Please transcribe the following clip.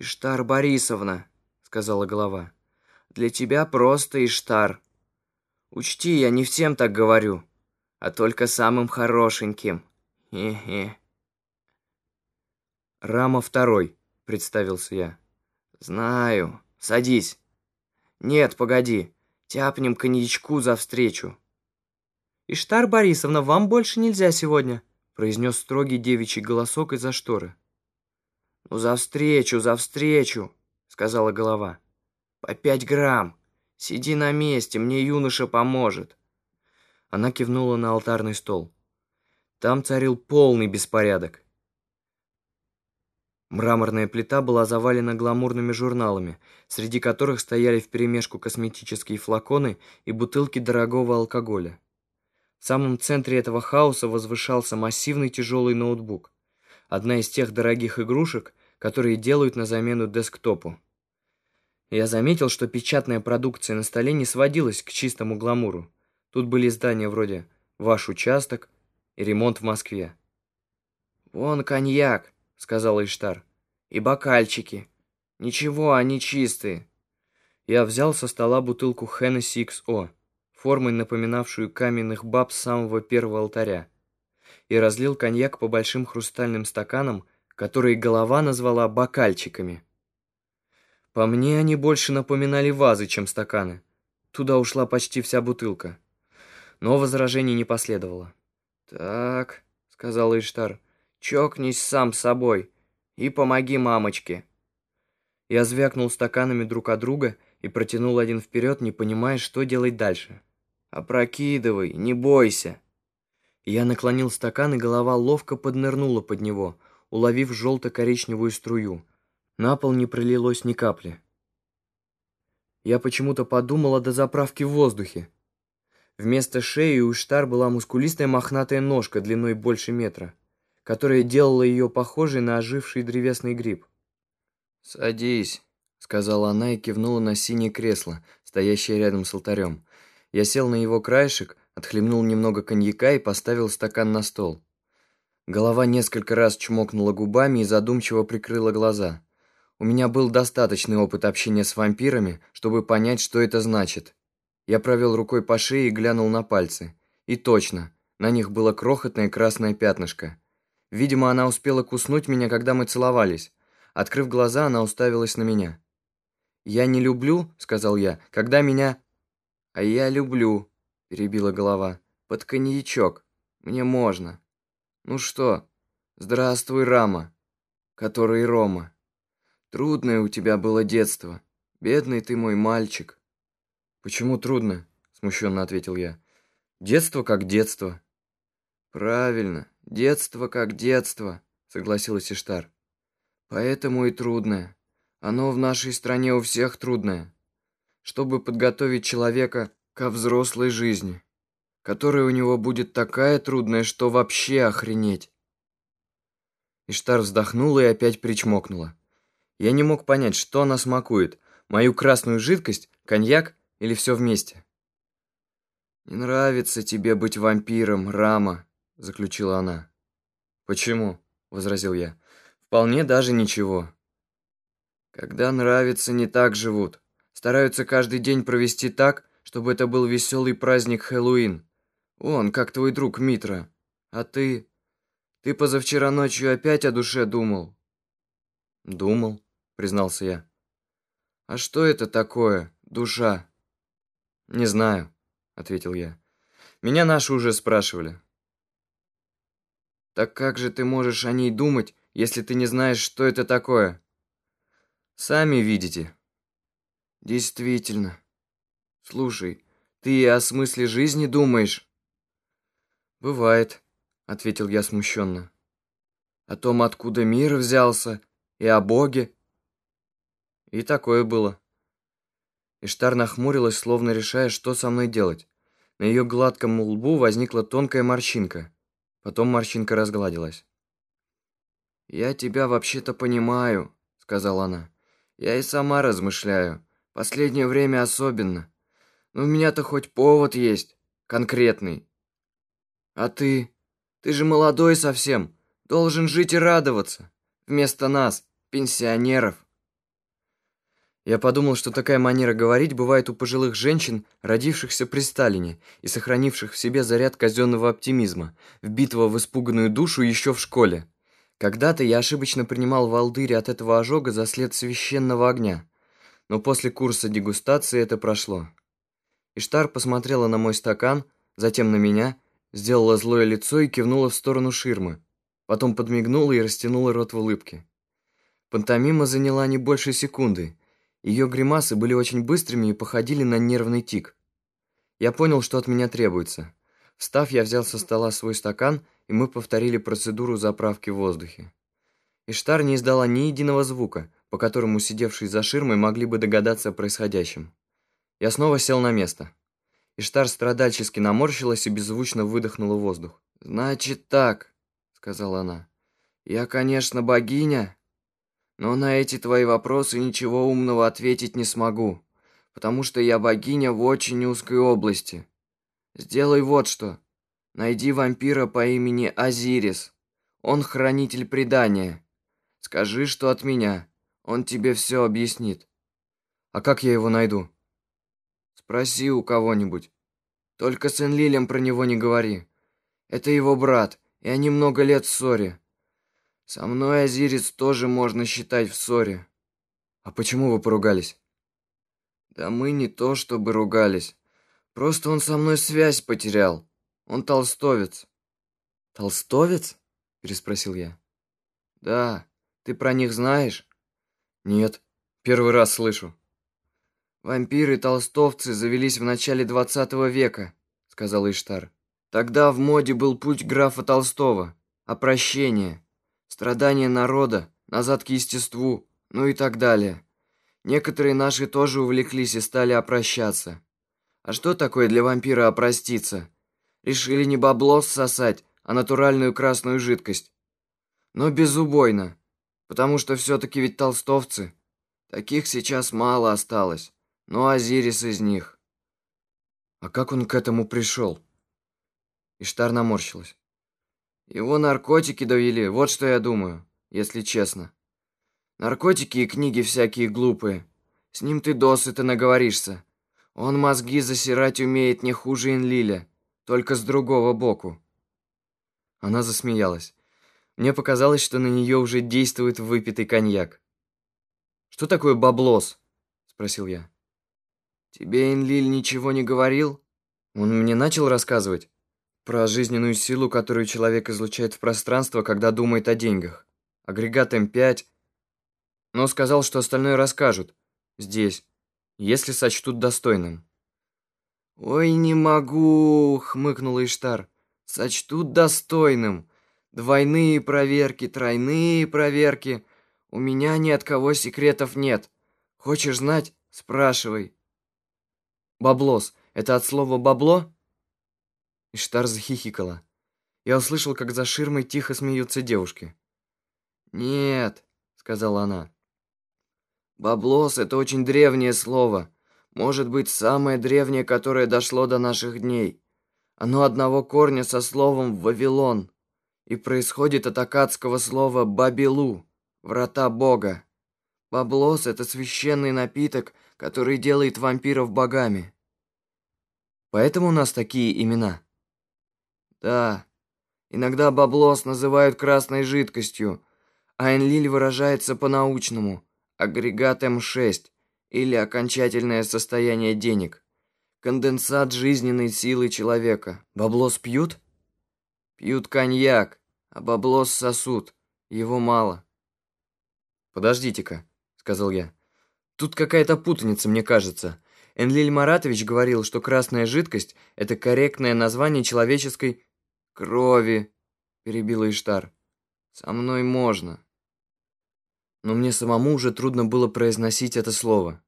«Иштар Борисовна», — сказала голова, — «для тебя просто Иштар. Учти, я не всем так говорю, а только самым хорошеньким. Хе-хе». «Рама второй», — представился я. «Знаю. Садись». «Нет, погоди. Тяпнем коньячку за встречу». «Иштар Борисовна, вам больше нельзя сегодня», — произнес строгий девичий голосок из-за шторы. «Ну, за встречу, за встречу», — сказала голова. «По пять грамм. Сиди на месте, мне юноша поможет». Она кивнула на алтарный стол. Там царил полный беспорядок. Мраморная плита была завалена гламурными журналами, среди которых стояли вперемешку косметические флаконы и бутылки дорогого алкоголя. В самом центре этого хаоса возвышался массивный тяжелый ноутбук. Одна из тех дорогих игрушек, которые делают на замену десктопу. Я заметил, что печатная продукция на столе не сводилась к чистому гламуру. Тут были издания вроде «Ваш участок» и «Ремонт в Москве». «Вон коньяк», — сказал Иштар, — «и бокальчики. Ничего, они чистые». Я взял со стола бутылку Hennessy XO, формой напоминавшую каменных баб самого первого алтаря, и разлил коньяк по большим хрустальным стаканам, которые голова назвала бокальчиками. По мне они больше напоминали вазы, чем стаканы. Туда ушла почти вся бутылка. Но возражений не последовало. «Так», — сказал Иштар, — «чокнись сам с собой и помоги мамочке». Я звякнул стаканами друг от друга и протянул один вперед, не понимая, что делать дальше. «Опрокидывай, не бойся». Я наклонил стакан, и голова ловко поднырнула под него, уловив желто-коричневую струю. На пол не пролилось ни капли. Я почему-то подумал о дозаправке в воздухе. Вместо шеи у Штар была мускулистая мохнатая ножка длиной больше метра, которая делала ее похожей на оживший древесный гриб. «Садись», — сказала она и кивнула на синее кресло, стоящее рядом с алтарем. Я сел на его краешек, отхлебнул немного коньяка и поставил стакан на стол. Голова несколько раз чмокнула губами и задумчиво прикрыла глаза. У меня был достаточный опыт общения с вампирами, чтобы понять, что это значит. Я провел рукой по шее и глянул на пальцы. И точно, на них было крохотное красное пятнышко. Видимо, она успела куснуть меня, когда мы целовались. Открыв глаза, она уставилась на меня. «Я не люблю», — сказал я, — «когда меня...» «А я люблю», — перебила голова. «Под коньячок. Мне можно». «Ну что, здравствуй, Рама, который Рома. Трудное у тебя было детство. Бедный ты мой мальчик». «Почему трудно?» – смущенно ответил я. «Детство как детство». «Правильно, детство как детство», – согласилась Иштар. «Поэтому и трудное. Оно в нашей стране у всех трудное. Чтобы подготовить человека ко взрослой жизни» которая у него будет такая трудная, что вообще охренеть. Иштар вздохнула и опять причмокнула. Я не мог понять, что она смакует, мою красную жидкость, коньяк или все вместе. «Не нравится тебе быть вампиром, Рама», — заключила она. «Почему?» — возразил я. «Вполне даже ничего». «Когда нравится, не так живут. Стараются каждый день провести так, чтобы это был веселый праздник Хэллоуин. Он, как твой друг Митра. А ты... Ты позавчера ночью опять о душе думал?» «Думал», — признался я. «А что это такое, душа?» «Не знаю», — ответил я. «Меня наши уже спрашивали». «Так как же ты можешь о ней думать, если ты не знаешь, что это такое?» «Сами видите». «Действительно. Слушай, ты о смысле жизни думаешь?» «Бывает», — ответил я смущенно. «О том, откуда мир взялся, и о Боге». И такое было. Иштар нахмурилась, словно решая, что со мной делать. На ее гладком лбу возникла тонкая морщинка. Потом морщинка разгладилась. «Я тебя вообще-то понимаю», — сказала она. «Я и сама размышляю. Последнее время особенно. Но у меня-то хоть повод есть, конкретный. А ты? Ты же молодой совсем. Должен жить и радоваться. Вместо нас, пенсионеров. Я подумал, что такая манера говорить бывает у пожилых женщин, родившихся при Сталине и сохранивших в себе заряд казенного оптимизма, вбитого в испуганную душу еще в школе. Когда-то я ошибочно принимал волдырь от этого ожога за след священного огня, но после курса дегустации это прошло. Иштар посмотрела на мой стакан, затем на меня, сделала злое лицо и кивнула в сторону ширмы, потом подмигнула и растянула рот в улыбке. Пантомима заняла не больше секунды, ее гримасы были очень быстрыми и походили на нервный тик. Я понял, что от меня требуется. Встав, я взял со стола свой стакан, и мы повторили процедуру заправки в воздухе. Иштар не издала ни единого звука, по которому сидевшие за ширмой могли бы догадаться о происходящем. Я снова сел на место. Иштар страдальчески наморщилась и беззвучно выдохнула воздух. «Значит так», — сказала она. «Я, конечно, богиня, но на эти твои вопросы ничего умного ответить не смогу, потому что я богиня в очень узкой области. Сделай вот что. Найди вампира по имени Азирис. Он хранитель предания. Скажи, что от меня. Он тебе все объяснит. А как я его найду? Спроси у кого-нибудь. Только с Энлилем про него не говори. Это его брат, и они много лет в ссоре. Со мной Азирец тоже можно считать в ссоре. А почему вы поругались? Да мы не то чтобы ругались. Просто он со мной связь потерял. Он толстовец. Толстовец? Переспросил я. Да. Ты про них знаешь? Нет. Первый раз слышу. Вампиры-толстовцы завелись в начале двадцатого века, сказал Иштар. Тогда в моде был путь графа Толстого. Опрощение страдания народа, назад к естеству, ну и так далее. Некоторые наши тоже увлеклись и стали опрощаться. А что такое для вампира опроститься? Решили не бабло сосать, а натуральную красную жидкость. Но безубойно, потому что все-таки ведь толстовцы. Таких сейчас мало осталось, но Азирис из них. А как он к этому пришел? Иштар наморщилась. Его наркотики довели, вот что я думаю, если честно. Наркотики и книги всякие глупые. С ним ты досыта наговоришься. Он мозги засирать умеет не хуже Энлиля, только с другого боку. Она засмеялась. Мне показалось, что на нее уже действует выпитый коньяк. «Что такое баблос?» — спросил я. «Тебе Энлиль ничего не говорил?» Он мне начал рассказывать про жизненную силу, которую человек излучает в пространство, когда думает о деньгах. Агрегат М5. Но сказал, что остальное расскажут. Здесь. Если сочтут достойным. «Ой, не могу!» — хмыкнул Иштар. «Сочтут достойным. Двойные проверки, тройные проверки. У меня ни от кого секретов нет. Хочешь знать? Спрашивай». «Баблос. Это от слова «бабло»?» Иштар захихикала. Я услышал, как за ширмой тихо смеются девушки. «Нет», — сказала она. «Баблос — это очень древнее слово. Может быть, самое древнее, которое дошло до наших дней. Оно одного корня со словом «Вавилон» и происходит от акадского слова «бабилу» — «врата Бога». Баблос — это священный напиток, который делает вампиров богами. Поэтому у нас такие имена. Да, иногда баблос называют красной жидкостью, а Энлиль выражается по-научному – агрегат М6 или окончательное состояние денег. Конденсат жизненной силы человека. Баблос пьют? Пьют коньяк, а баблос сосут. Его мало. «Подождите-ка», — сказал я. «Тут какая-то путаница, мне кажется. Энлиль Маратович говорил, что красная жидкость — это корректное название человеческой «Крови», — перебила Иштар. «Со мной можно». Но мне самому уже трудно было произносить это слово.